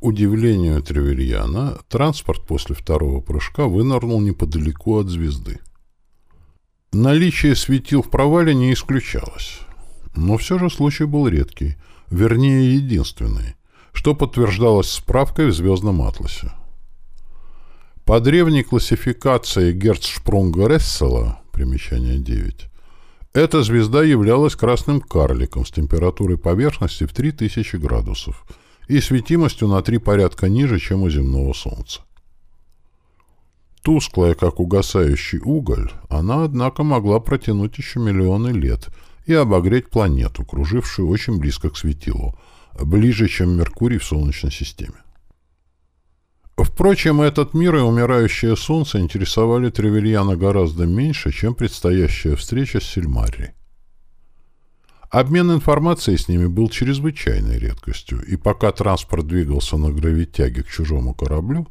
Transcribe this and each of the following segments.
Удивлению Тревельяна, транспорт после второго прыжка вынырнул неподалеку от звезды. Наличие светил в провале не исключалось. Но все же случай был редкий, вернее, единственный, что подтверждалось справкой в звездном атласе. По древней классификации Герцшпрунга Рессела, примечание 9, эта звезда являлась красным карликом с температурой поверхности в 3000 градусов – и светимостью на три порядка ниже, чем у земного Солнца. Тусклая, как угасающий уголь, она, однако, могла протянуть еще миллионы лет и обогреть планету, кружившую очень близко к светилу, ближе, чем Меркурий в Солнечной системе. Впрочем, этот мир и умирающее Солнце интересовали Тревельяна гораздо меньше, чем предстоящая встреча с Сильмарри. Обмен информацией с ними был чрезвычайной редкостью, и пока транспорт двигался на гравитяге к чужому кораблю,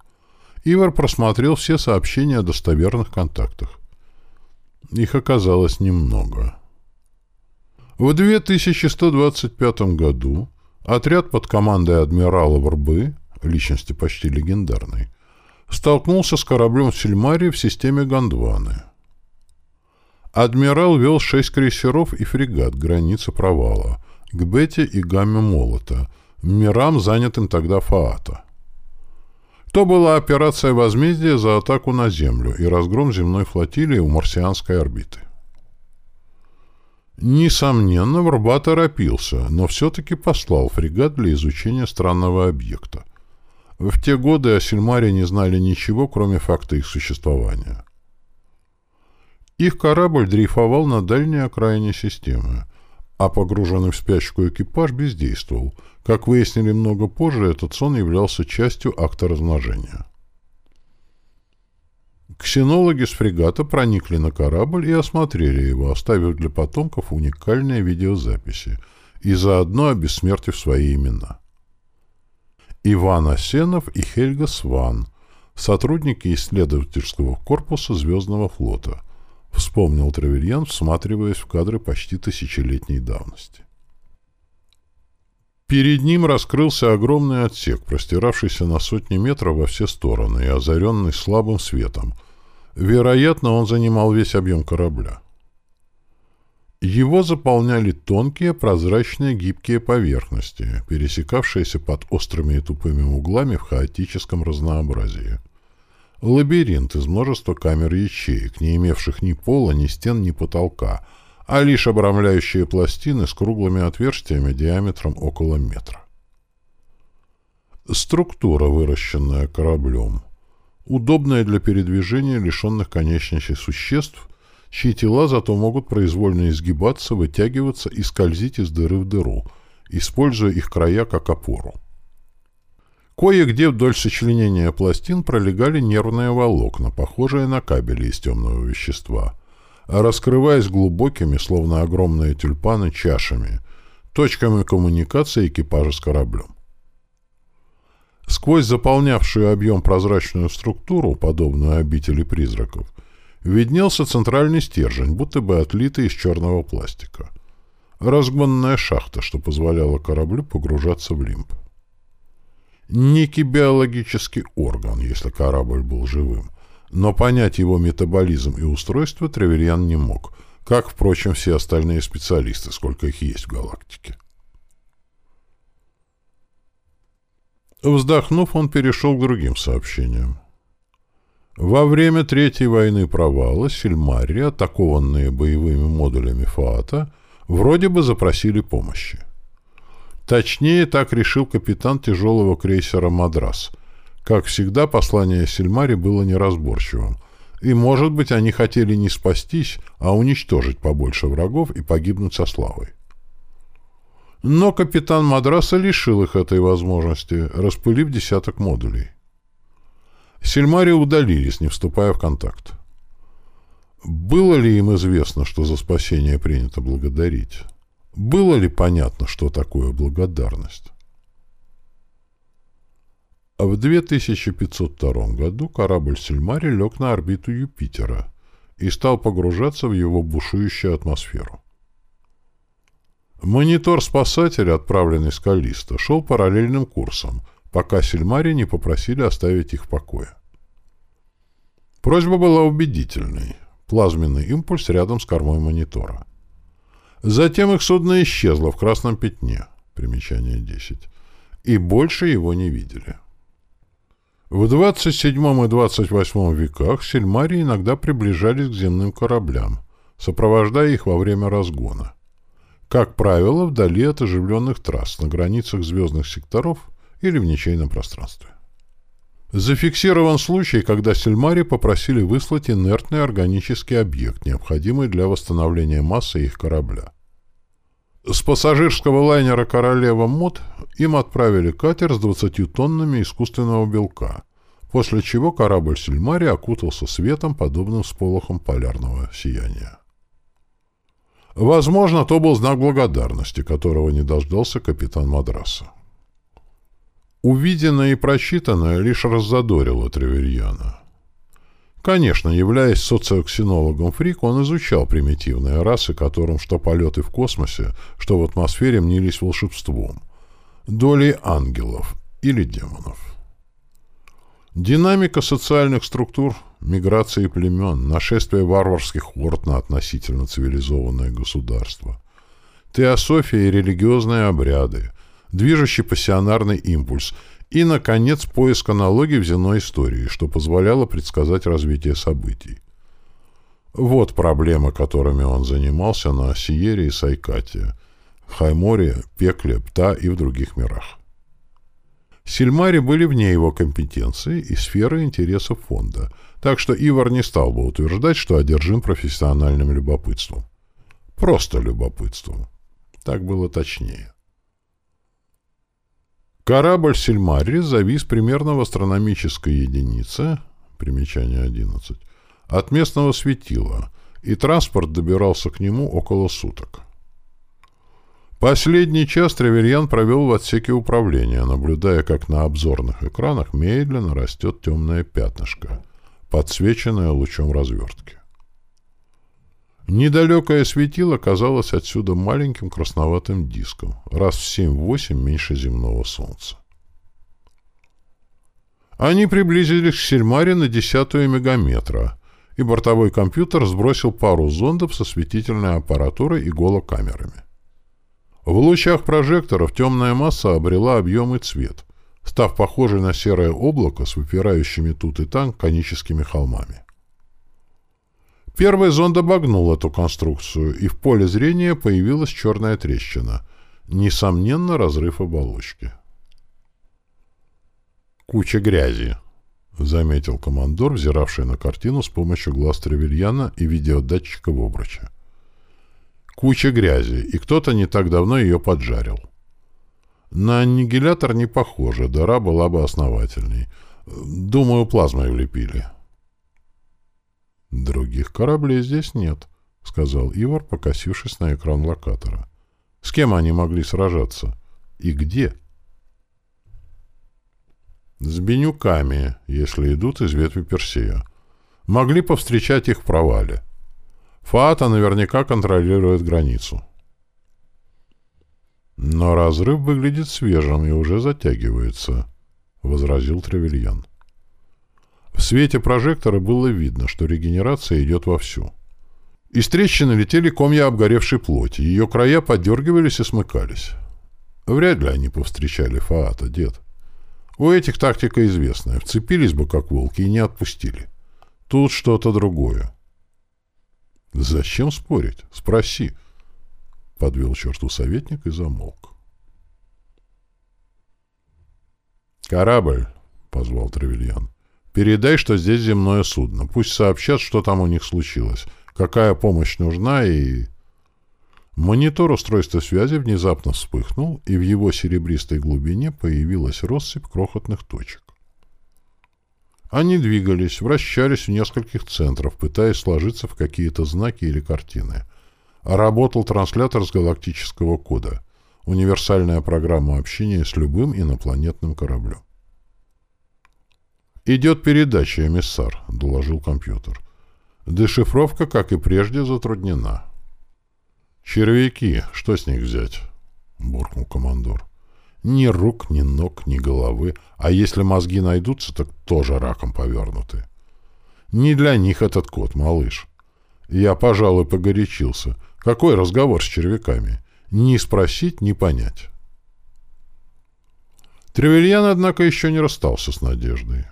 Ивар просмотрел все сообщения о достоверных контактах. Их оказалось немного. В 2125 году отряд под командой адмирала Врбы, личности почти легендарной, столкнулся с кораблем Сильмари в системе Гондваны — Адмирал вел шесть крейсеров и фрегат границы провала, к Бете и Гамме Молота, мирам, занятым тогда Фаата. То была операция возмездия за атаку на Землю и разгром земной флотилии у марсианской орбиты. Несомненно, Врба торопился, но все-таки послал фрегат для изучения странного объекта. В те годы о Сильмаре не знали ничего, кроме факта их существования. Их корабль дрейфовал на дальней окраине системы, а погруженный в спячку экипаж бездействовал. Как выяснили много позже, этот сон являлся частью акта размножения. Ксенологи с фрегата проникли на корабль и осмотрели его, оставив для потомков уникальные видеозаписи и заодно обессмертив свои имена. Иван Осенов и Хельга Сван, сотрудники исследовательского корпуса Звездного флота – вспомнил Тревельян, всматриваясь в кадры почти тысячелетней давности. Перед ним раскрылся огромный отсек, простиравшийся на сотни метров во все стороны и озаренный слабым светом. Вероятно, он занимал весь объем корабля. Его заполняли тонкие, прозрачные, гибкие поверхности, пересекавшиеся под острыми и тупыми углами в хаотическом разнообразии. Лабиринт из множества камер ячеек, не имевших ни пола, ни стен, ни потолка, а лишь обрамляющие пластины с круглыми отверстиями диаметром около метра. Структура, выращенная кораблем, удобная для передвижения лишенных конечностей существ, чьи тела зато могут произвольно изгибаться, вытягиваться и скользить из дыры в дыру, используя их края как опору. Кое-где вдоль сочленения пластин пролегали нервные волокна, похожие на кабели из темного вещества, раскрываясь глубокими, словно огромные тюльпаны, чашами, точками коммуникации экипажа с кораблем. Сквозь заполнявшую объем прозрачную структуру, подобную обители призраков, виднелся центральный стержень, будто бы отлитый из черного пластика. Разгонная шахта, что позволяло кораблю погружаться в лимб некий биологический орган, если корабль был живым, но понять его метаболизм и устройство Тревельян не мог, как, впрочем, все остальные специалисты, сколько их есть в галактике. Вздохнув, он перешел к другим сообщениям. Во время Третьей войны провала Сильмарри, атакованные боевыми модулями Фаата, вроде бы запросили помощи. Точнее, так решил капитан тяжелого крейсера «Мадрас». Как всегда, послание Сильмари было неразборчивым. И, может быть, они хотели не спастись, а уничтожить побольше врагов и погибнуть со славой. Но капитан Мадраса лишил их этой возможности, распылив десяток модулей. Сильмари удалились, не вступая в контакт. Было ли им известно, что за спасение принято благодарить? Было ли понятно, что такое благодарность? А в 2502 году корабль Сильмари лег на орбиту Юпитера и стал погружаться в его бушующую атмосферу. Монитор спасателя, отправленный с Калиста, шел параллельным курсом, пока Сильмари не попросили оставить их в покое. Просьба была убедительной. Плазменный импульс рядом с кормой монитора. Затем их судно исчезло в красном пятне. Примечание 10. И больше его не видели. В 27 и 28 веках сельмари иногда приближались к земным кораблям, сопровождая их во время разгона. Как правило, вдали от оживленных трасс, на границах звездных секторов или в ничейном пространстве. Зафиксирован случай, когда Сельмари попросили выслать инертный органический объект, необходимый для восстановления массы их корабля. С пассажирского лайнера «Королева Мод» им отправили катер с 20 тоннами искусственного белка, после чего корабль Сельмари окутался светом, подобным сполохам полярного сияния. Возможно, то был знак благодарности, которого не дождался капитан Мадраса. Увиденное и прочитанное лишь раззадорило Тревельяна. Конечно, являясь социоксинологом Фрик, он изучал примитивные расы, которым что полеты в космосе, что в атмосфере мнились волшебством, долей ангелов или демонов. Динамика социальных структур, миграции племен, нашествие варварских хорд на относительно цивилизованное государство, теософия и религиозные обряды, движущий пассионарный импульс и, наконец, поиск аналогий в земной истории, что позволяло предсказать развитие событий. Вот проблемы, которыми он занимался на Сиере и Сайкате, Хайморе, Пекле, Пта и в других мирах. Сильмари были вне его компетенции и сферы интересов фонда, так что Ивар не стал бы утверждать, что одержим профессиональным любопытством. Просто любопытством. Так было точнее. Корабль «Сильмарри» завис примерно в астрономической единице, примечание 11, от местного светила, и транспорт добирался к нему около суток. Последний час Тревельян провел в отсеке управления, наблюдая, как на обзорных экранах медленно растет темное пятнышко, подсвеченное лучом развертки. Недалекое светило казалось отсюда маленьким красноватым диском, раз в 7-8 меньше земного Солнца. Они приблизились к Сельмаре на десятую мегаметра, и бортовой компьютер сбросил пару зондов со светительной аппаратурой и голокамерами. В лучах прожекторов темная масса обрела объем и цвет, став похожей на серое облако с выпирающими тут и там коническими холмами. Первый зонд обогнул эту конструкцию, и в поле зрения появилась черная трещина. Несомненно, разрыв оболочки. «Куча грязи», — заметил командор, взиравший на картину с помощью глаз Тревельяна и видеодатчика в обруче. «Куча грязи, и кто-то не так давно ее поджарил». На аннигилятор не похоже, дыра была бы основательней. Думаю, плазмой влепили. «Других кораблей здесь нет», — сказал Ивар, покосившись на экран локатора. «С кем они могли сражаться? И где?» «С бенюками, если идут из ветви Персея. Могли повстречать их в провале. Фаата наверняка контролирует границу». «Но разрыв выглядит свежим и уже затягивается», — возразил Тревельян. В свете прожектора было видно, что регенерация идет вовсю. Из трещины летели комья обгоревшей плоти, ее края подергивались и смыкались. Вряд ли они повстречали Фаата, дед. У этих тактика известная. Вцепились бы, как волки, и не отпустили. Тут что-то другое. «Зачем спорить? Спроси», — подвел черту советник и замолк. «Корабль», — позвал Тревельян. Передай, что здесь земное судно. Пусть сообщат, что там у них случилось, какая помощь нужна и... Монитор устройства связи внезапно вспыхнул, и в его серебристой глубине появилась россыпь крохотных точек. Они двигались, вращались в нескольких центрах, пытаясь сложиться в какие-то знаки или картины. Работал транслятор с галактического кода, универсальная программа общения с любым инопланетным кораблем. «Идет передача, эмиссар», — доложил компьютер. «Дешифровка, как и прежде, затруднена». «Червяки, что с них взять?» — буркнул командор. Ни рук, ни ног, ни головы. А если мозги найдутся, так тоже раком повернуты. Не для них этот кот, малыш. Я, пожалуй, погорячился. Какой разговор с червяками? Ни спросить, ни понять. Тревельян, однако, еще не расстался с надеждой.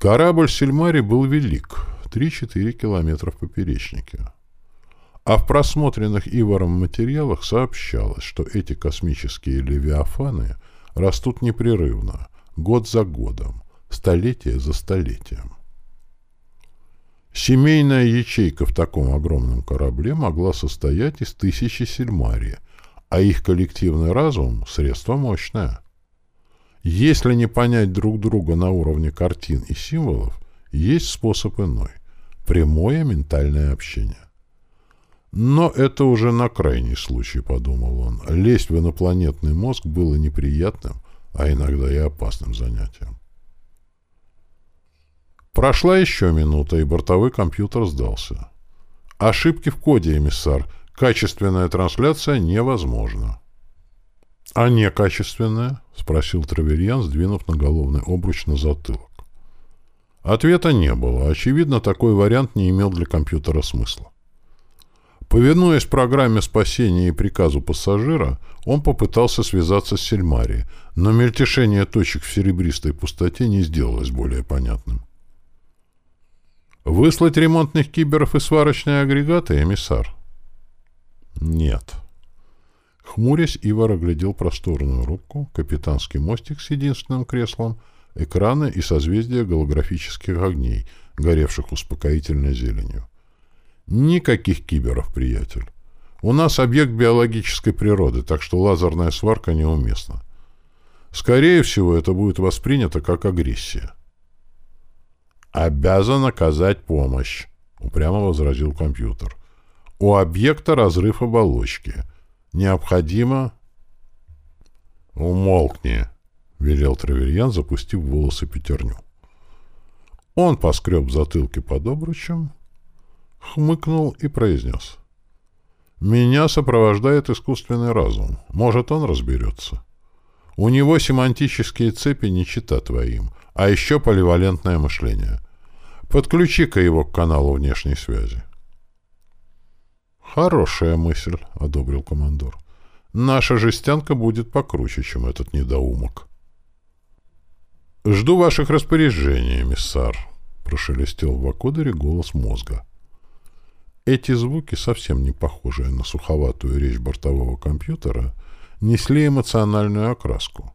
Корабль Сельмари был велик, 3-4 километра в поперечнике. А в просмотренных Иваром материалах сообщалось, что эти космические левиафаны растут непрерывно, год за годом, столетие за столетием. Семейная ячейка в таком огромном корабле могла состоять из тысячи сельмария, а их коллективный разум — средство мощное. Если не понять друг друга на уровне картин и символов, есть способ иной — прямое ментальное общение. Но это уже на крайний случай, подумал он. Лезть в инопланетный мозг было неприятным, а иногда и опасным занятием. Прошла еще минута, и бортовой компьютер сдался. Ошибки в коде, эмиссар. Качественная трансляция невозможна. — А некачественная? — спросил Траверьян, сдвинув наголовный обруч на затылок. Ответа не было. Очевидно, такой вариант не имел для компьютера смысла. Повинуясь программе спасения и приказу пассажира, он попытался связаться с Сельмари, но мельтешение точек в серебристой пустоте не сделалось более понятным. «Выслать ремонтных киберов и сварочные агрегаты, эмиссар?» «Нет». Хмурясь, Ивар оглядел просторную рубку, капитанский мостик с единственным креслом, экраны и созвездия голографических огней, горевших успокоительной зеленью. Никаких киберов, приятель. У нас объект биологической природы, так что лазерная сварка неуместна. Скорее всего, это будет воспринято как агрессия. «Обязан оказать помощь», — упрямо возразил компьютер. «У объекта разрыв оболочки. Необходимо...» «Умолкни», — велел Траверьян, запустив волосы пятерню. Он поскреб затылки под обручем, хмыкнул и произнес. «Меня сопровождает искусственный разум. Может, он разберется. У него семантические цепи не чита твоим, а еще поливалентное мышление. Подключи-ка его к каналу внешней связи». «Хорошая мысль», — одобрил командор. «Наша жестянка будет покруче, чем этот недоумок». «Жду ваших распоряжений, миссар», — прошелестел в акодере голос мозга. Эти звуки, совсем не похожие на суховатую речь бортового компьютера, несли эмоциональную окраску,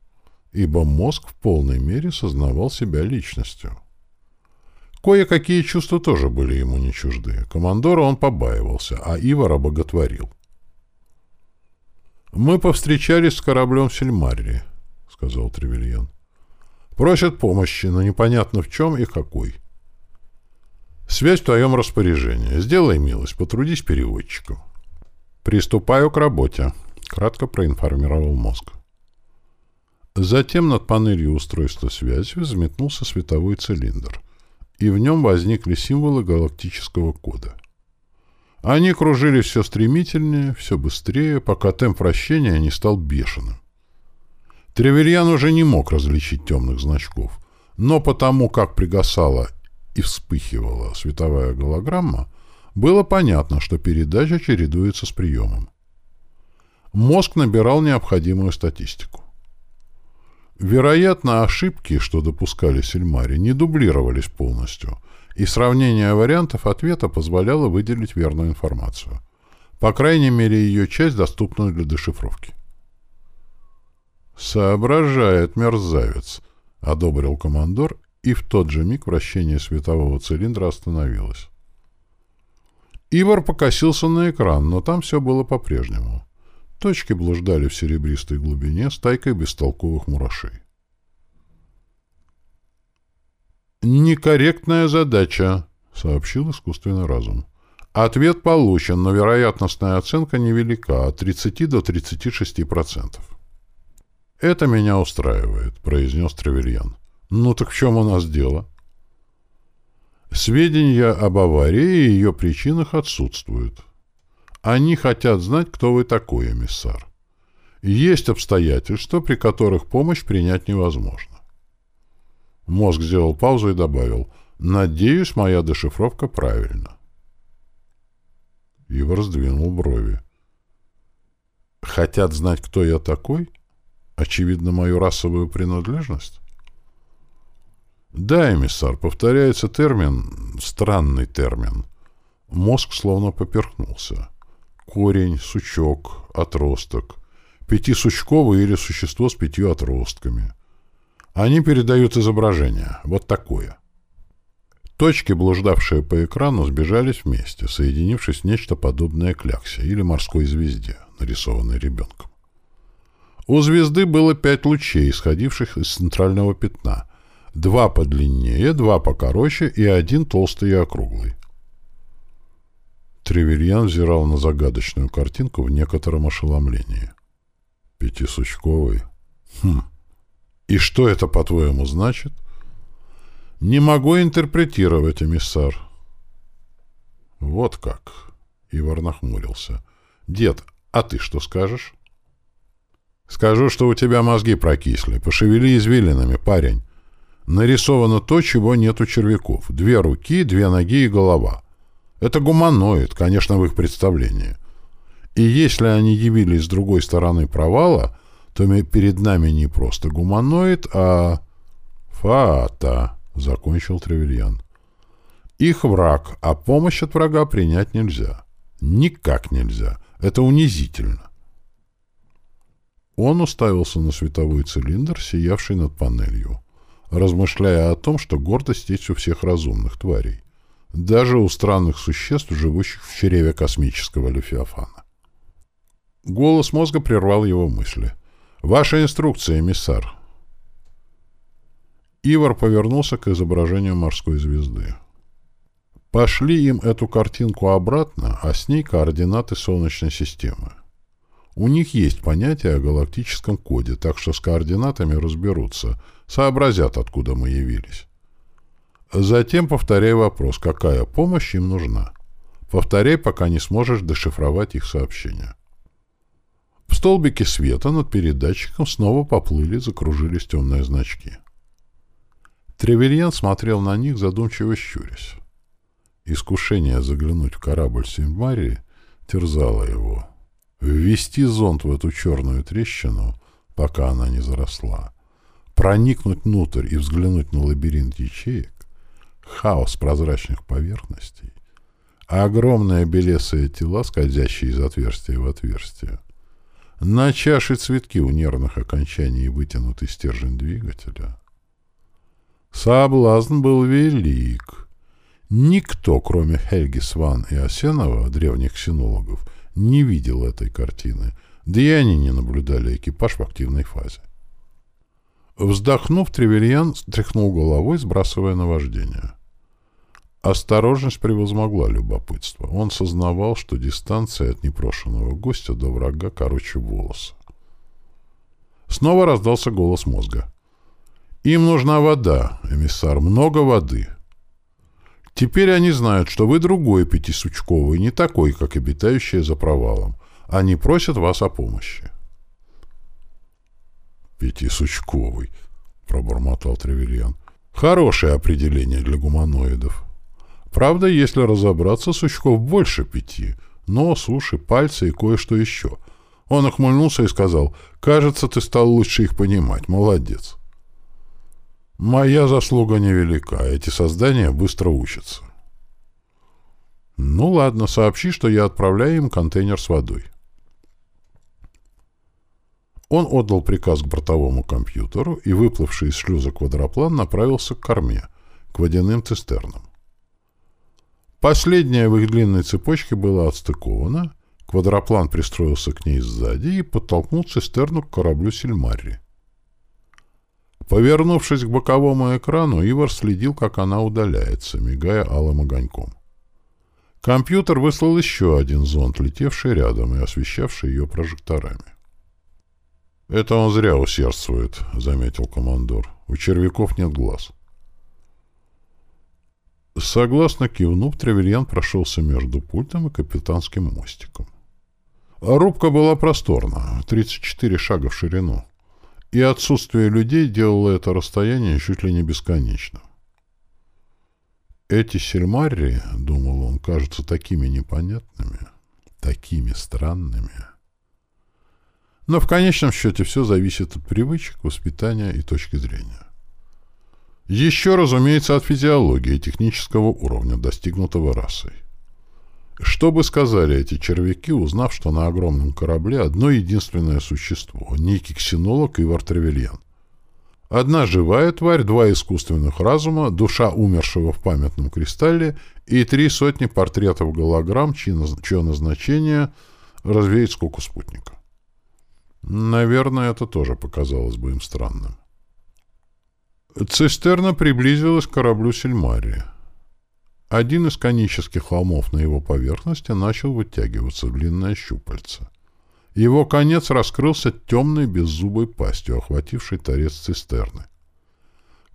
ибо мозг в полной мере сознавал себя личностью. Кое-какие чувства тоже были ему не чужды. Командора он побаивался, а Ивара боготворил. «Мы повстречались с кораблем Сельмарри», — сказал Тревельян. «Просят помощи, но непонятно в чем и какой. Связь в твоем распоряжении. Сделай милость, потрудись переводчиком. Приступаю к работе, кратко проинформировал мозг. Затем над панелью устройства связи взметнулся световой цилиндр, и в нем возникли символы галактического кода. Они кружили все стремительнее, все быстрее, пока темп вращения не стал бешеным. Тревельян уже не мог различить темных значков, но потому, как пригасала и вспыхивала световая голограмма, было понятно, что передача чередуется с приемом. Мозг набирал необходимую статистику. Вероятно, ошибки, что допускали Сельмари, не дублировались полностью, и сравнение вариантов ответа позволяло выделить верную информацию. По крайней мере, ее часть, доступную для дешифровки. «Соображает мерзавец», — одобрил командор и в тот же миг вращение светового цилиндра остановилось. Ивар покосился на экран, но там все было по-прежнему. Точки блуждали в серебристой глубине стайкой бестолковых мурашей. «Некорректная задача», — сообщил искусственный разум. «Ответ получен, но вероятностная оценка невелика, от 30 до 36%. «Это меня устраивает», — произнес Тревельян. Ну так в чем у нас дело? Сведения об аварии и ее причинах отсутствуют. Они хотят знать, кто вы такой, эмиссар. Есть обстоятельства, при которых помощь принять невозможно. Мозг сделал паузу и добавил «Надеюсь, моя дешифровка правильна». Ивар сдвинул брови. «Хотят знать, кто я такой? Очевидно, мою расовую принадлежность?» «Да, эмиссар, повторяется термин, странный термин. Мозг словно поперхнулся. Корень, сучок, отросток. Пятисучковое или существо с пятью отростками. Они передают изображение. Вот такое. Точки, блуждавшие по экрану, сбежались вместе, соединившись в нечто подобное кляксе или морской звезде, нарисованной ребенком. У звезды было пять лучей, исходивших из центрального пятна. Два подлиннее, два покороче и один толстый и округлый. Тревельян взирал на загадочную картинку в некотором ошеломлении. Пятисучковый. Хм. И что это, по-твоему, значит? Не могу интерпретировать, эмиссар. Вот как. Ивар нахмурился. Дед, а ты что скажешь? Скажу, что у тебя мозги прокисли. Пошевели извилинами, парень. Нарисовано то, чего нет у червяков. Две руки, две ноги и голова. Это гуманоид, конечно, в их представлении. И если они явились с другой стороны провала, то перед нами не просто гуманоид, а... Фата, — закончил Тревельян. Их враг, а помощь от врага принять нельзя. Никак нельзя. Это унизительно. Он уставился на световой цилиндр, сиявший над панелью, размышляя о том, что гордость есть у всех разумных тварей даже у странных существ, живущих в чреве космического Лефиафана. Голос мозга прервал его мысли. «Ваша инструкция, эмиссар!» Ивар повернулся к изображению морской звезды. Пошли им эту картинку обратно, а с ней координаты Солнечной системы. У них есть понятие о галактическом коде, так что с координатами разберутся, сообразят, откуда мы явились. Затем повторяй вопрос, какая помощь им нужна. Повторяй, пока не сможешь дешифровать их сообщения. В столбике света над передатчиком снова поплыли, закружились темные значки. Тревельян смотрел на них, задумчиво щурясь. Искушение заглянуть в корабль Симбарии терзало его. Ввести зонт в эту черную трещину, пока она не заросла. Проникнуть внутрь и взглянуть на лабиринт ячеек хаос прозрачных поверхностей, а огромные белесые тела, скользящие из отверстия в отверстие. На чаше цветки у нервных окончаний вытянутый стержень двигателя. Соблазн был велик. Никто, кроме Хельги Сван и Осенова, древних синологов, не видел этой картины, да и они не наблюдали экипаж в активной фазе. Вздохнув, Тревельян стряхнул головой, сбрасывая наваждение. Осторожность превозмогла любопытство. Он сознавал, что дистанция от непрошенного гостя до врага короче волоса. Снова раздался голос мозга. «Им нужна вода, эмиссар, много воды. Теперь они знают, что вы другой пятисучковый, не такой, как обитающие за провалом. Они просят вас о помощи». «Пятисучковый», — пробормотал Тревельян. «Хорошее определение для гуманоидов». Правда, если разобраться, сучков больше пяти. Нос, уши, пальцы и кое-что еще. Он охмыльнулся и сказал, «Кажется, ты стал лучше их понимать. Молодец». «Моя заслуга невелика. Эти создания быстро учатся». «Ну ладно, сообщи, что я отправляю им контейнер с водой». Он отдал приказ к бортовому компьютеру, и выплывший из шлюза квадроплан направился к корме, к водяным цистернам. Последняя в их длинной цепочке была отстыкована, квадроплан пристроился к ней сзади и подтолкнул цистерну к кораблю Сильмарри. Повернувшись к боковому экрану, Ивар следил, как она удаляется, мигая алым огоньком. Компьютер выслал еще один зонд, летевший рядом и освещавший ее прожекторами. «Это он зря усердствует», — заметил командор. «У червяков нет глаз». Согласно кивнув, Тревельян прошелся между пультом и капитанским мостиком. Рубка была просторна, 34 шага в ширину, и отсутствие людей делало это расстояние чуть ли не бесконечным. Эти сельмарри, — думал он, — кажутся такими непонятными, такими странными. Но в конечном счете все зависит от привычек, воспитания и точки зрения. Еще, разумеется, от физиологии технического уровня, достигнутого расой. Что бы сказали эти червяки, узнав, что на огромном корабле одно единственное существо — некий ксенолог Ивар Тревельян? Одна живая тварь, два искусственных разума, душа умершего в памятном кристалле и три сотни портретов голограмм, чье назначение — развеять скуку спутника. Наверное, это тоже показалось бы им странным. Цистерна приблизилась к кораблю Сельмария. Один из конических холмов на его поверхности начал вытягиваться в длинное щупальце. Его конец раскрылся темной беззубой пастью, охватившей торец цистерны.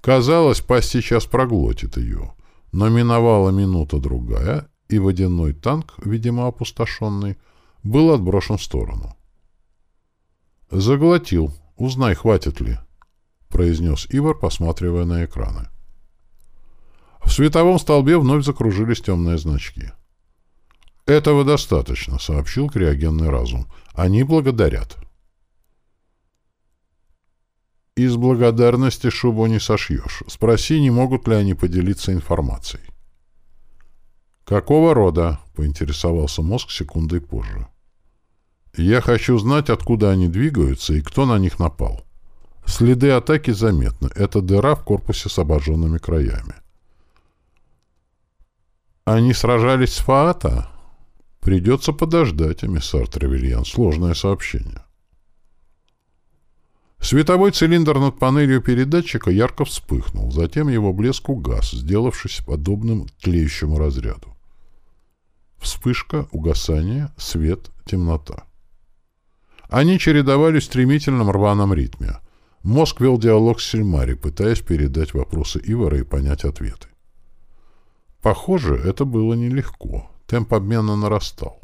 Казалось, пасть сейчас проглотит ее, но миновала минута-другая, и водяной танк, видимо опустошенный, был отброшен в сторону. «Заглотил. Узнай, хватит ли», — произнес Ивар, посматривая на экраны. В световом столбе вновь закружились темные значки. «Этого достаточно», — сообщил криогенный разум. «Они благодарят». «Из благодарности шубу не сошьешь. Спроси, не могут ли они поделиться информацией». «Какого рода?» — поинтересовался мозг секундой позже. «Я хочу знать, откуда они двигаются и кто на них напал. Следы атаки заметны. Это дыра в корпусе с обожженными краями». Они сражались с Фаата? Придется подождать, эмиссар Тревельян. Сложное сообщение. Световой цилиндр над панелью передатчика ярко вспыхнул, затем его блеск угас, сделавшись подобным тлеющему разряду. Вспышка, угасание, свет, темнота. Они чередовались в стремительном рваном ритме. Мозг вел диалог с Сельмари, пытаясь передать вопросы Ивара и понять ответы. Похоже, это было нелегко. Темп обмена нарастал.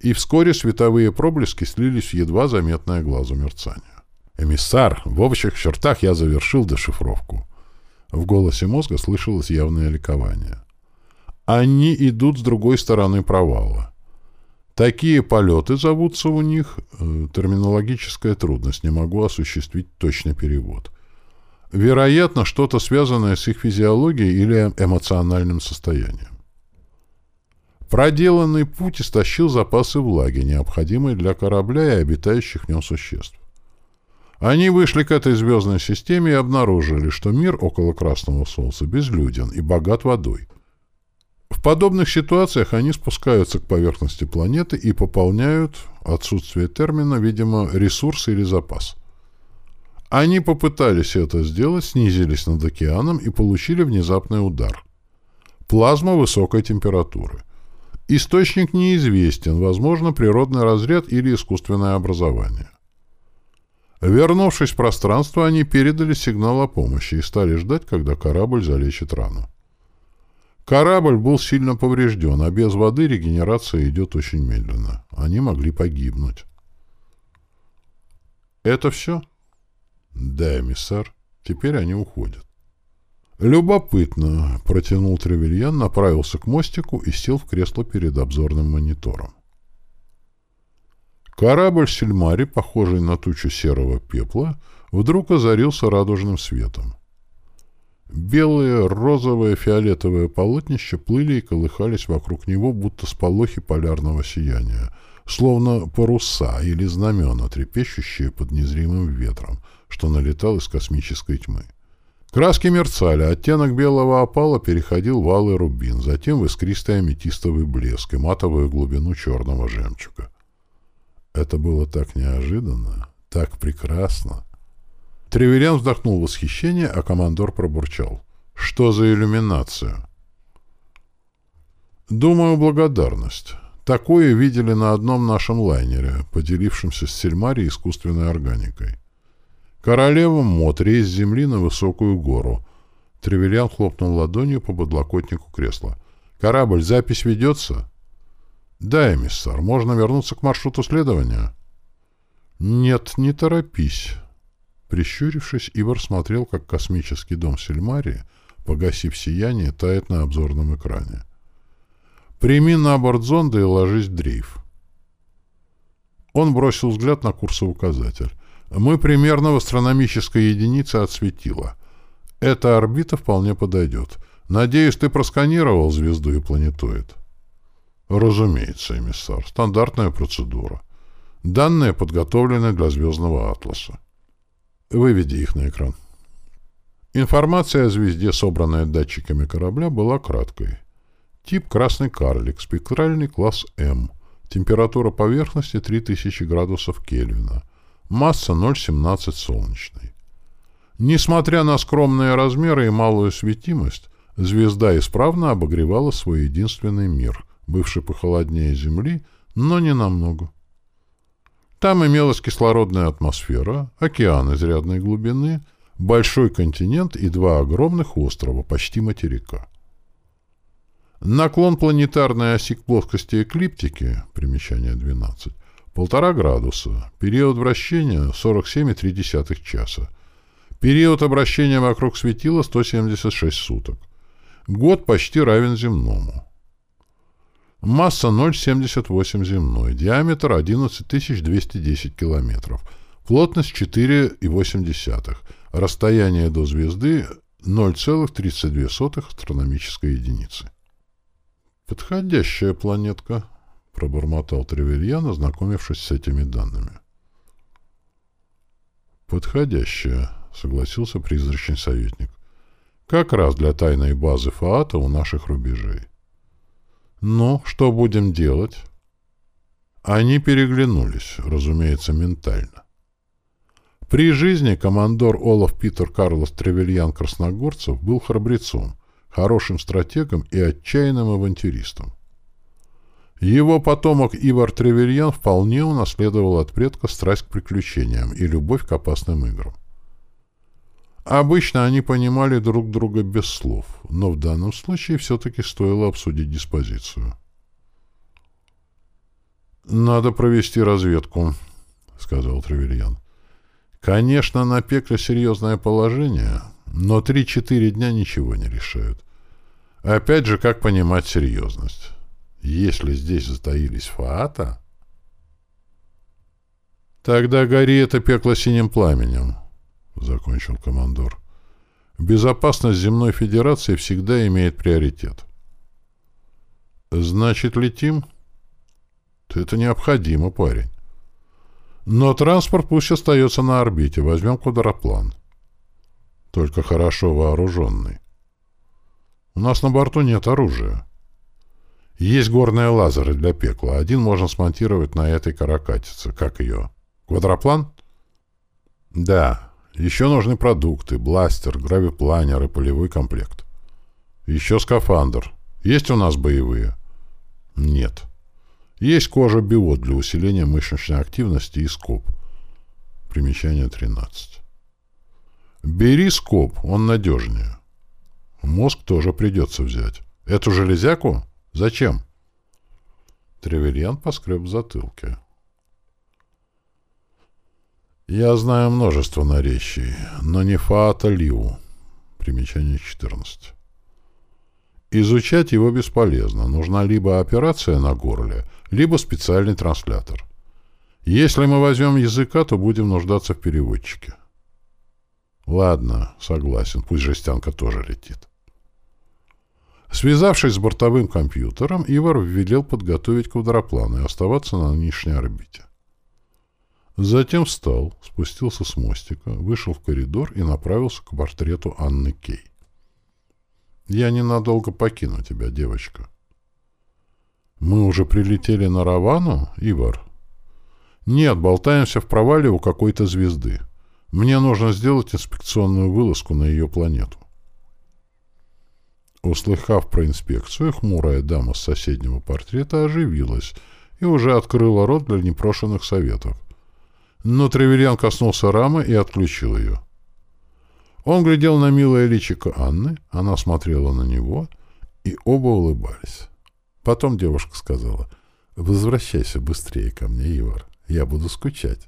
И вскоре световые проблески слились в едва заметное глазу мерцание. «Эмиссар, в общих чертах я завершил дешифровку». В голосе мозга слышалось явное ликование. «Они идут с другой стороны провала. Такие полеты зовутся у них... Э, терминологическая трудность, не могу осуществить точный перевод. Вероятно, что-то связанное с их физиологией или эмоциональным состоянием. Проделанный путь истощил запасы влаги, необходимые для корабля и обитающих в нем существ. Они вышли к этой звездной системе и обнаружили, что мир около Красного Солнца безлюден и богат водой. В подобных ситуациях они спускаются к поверхности планеты и пополняют, отсутствие термина, видимо, ресурс или запас – они попытались это сделать, снизились над океаном и получили внезапный удар. Плазма высокой температуры. Источник неизвестен, возможно, природный разряд или искусственное образование. Вернувшись в пространство, они передали сигнал о помощи и стали ждать, когда корабль залечит рану. Корабль был сильно поврежден, а без воды регенерация идет очень медленно. Они могли погибнуть. «Это все?» «Да, эмиссар. Теперь они уходят». «Любопытно», — протянул Тревельян, направился к мостику и сел в кресло перед обзорным монитором. Корабль Сельмари, похожий на тучу серого пепла, вдруг озарился радужным светом. Белые, розовые, фиолетовые полотнища плыли и колыхались вокруг него, будто сполохи полярного сияния, словно паруса или знамена, трепещущие под незримым ветром, что налетал из космической тьмы. Краски мерцали, оттенок белого опала переходил в алый рубин, затем в искристый аметистовый блеск и матовую глубину черного жемчуга. Это было так неожиданно, так прекрасно. Треверян вздохнул восхищение, а командор пробурчал. «Что за иллюминация?» «Думаю, благодарность. Такое видели на одном нашем лайнере, поделившемся с Сельмари искусственной органикой. Королева Мот, рейс земли на высокую гору. Тревельян хлопнул ладонью по подлокотнику кресла. «Корабль, запись ведется?» Да, эмиссар, можно вернуться к маршруту следования. Нет, не торопись. Прищурившись, Ивар смотрел, как космический дом Сельмарии, погасив сияние, тает на обзорном экране. Прими на борт зонда и ложись дрейф. Он бросил взгляд на курсовой указатель. Мы примерно в астрономической единице от светила. Эта орбита вполне подойдет. Надеюсь, ты просканировал звезду и планетоид. Разумеется, эмиссар. Стандартная процедура. Данные подготовлены для звездного атласа. Выведи их на экран. Информация о звезде, собранная датчиками корабля, была краткой. Тип «Красный карлик», спектральный класс М, температура поверхности 3000 градусов Кельвина, масса 0,17 солнечной. Несмотря на скромные размеры и малую светимость, звезда исправно обогревала свой единственный мир, бывший похолоднее Земли, но не намного. Там имелась кислородная атмосфера, океан изрядной глубины, большой континент и два огромных острова, почти материка. Наклон планетарной оси к плоскости эклиптики, примечание 12, полтора градуса, период вращения 47,3 часа, период обращения вокруг светила 176 суток, год почти равен земному. Масса 0,78 земной, диаметр 11210 километров, плотность 4,8, расстояние до звезды 0,32 астрономической единицы. «Подходящая планетка», — пробормотал Тревельян, ознакомившись с этими данными. «Подходящая», — согласился призрачный советник. «Как раз для тайной базы ФААТа у наших рубежей». «Ну, что будем делать?» Они переглянулись, разумеется, ментально. При жизни командор Олаф Питер Карлос Тревельян Красногорцев был храбрецом, хорошим стратегом и отчаянным авантюристом. Его потомок Ивар Тревельян вполне унаследовал от предка страсть к приключениям и любовь к опасным играм. Обычно они понимали друг друга без слов, но в данном случае все-таки стоило обсудить диспозицию. «Надо провести разведку», — сказал Тревельян. «Конечно, на пекле серьезное положение, но три-четыре дня ничего не решают. Опять же, как понимать серьезность? Если здесь затаились фаата...» «Тогда гори это пекло синим пламенем», — закончил командор. «Безопасность земной федерации всегда имеет приоритет». «Значит, летим?» «Это необходимо, парень. Но транспорт пусть остается на орбите. Возьмем квадроплан. Только хорошо вооруженный. У нас на борту нет оружия. Есть горные лазеры для пекла. Один можно смонтировать на этой каракатице. Как ее? Квадроплан? Да. Еще нужны продукты, бластер, гравипланер и полевой комплект. Еще скафандр. Есть у нас боевые? Нет. Есть кожа-биот для усиления мышечной активности и скоб. Примечание 13. Бери скоб, он надежнее. Мозг тоже придется взять. Эту железяку? Зачем? Тревельян поскреб в затылке. Я знаю множество наречий, но не фаата лиу. Примечание 14. Изучать его бесполезно. Нужна либо операция на горле, либо специальный транслятор. Если мы возьмем языка, то будем нуждаться в переводчике. Ладно, согласен, пусть жестянка тоже летит. Связавшись с бортовым компьютером, Ивар велел подготовить квадроплан и оставаться на нынешней орбите. Затем встал, спустился с мостика, вышел в коридор и направился к портрету Анны Кей. «Я ненадолго покину тебя, девочка». «Мы уже прилетели на Равану, Ивар?» «Нет, болтаемся в провале у какой-то звезды. Мне нужно сделать инспекционную вылазку на ее планету». Услыхав про инспекцию, хмурая дама с соседнего портрета оживилась и уже открыла рот для непрошенных советов. Но Тревельян коснулся рамы и отключил ее. Он глядел на милое личико Анны, она смотрела на него, и оба улыбались. Потом девушка сказала, Возвращайся быстрее ко мне, Ивар. Я буду скучать.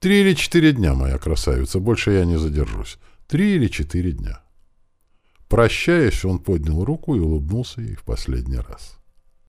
Три или четыре дня, моя красавица, больше я не задержусь. Три или четыре дня. Прощаясь, он поднял руку и улыбнулся ей в последний раз.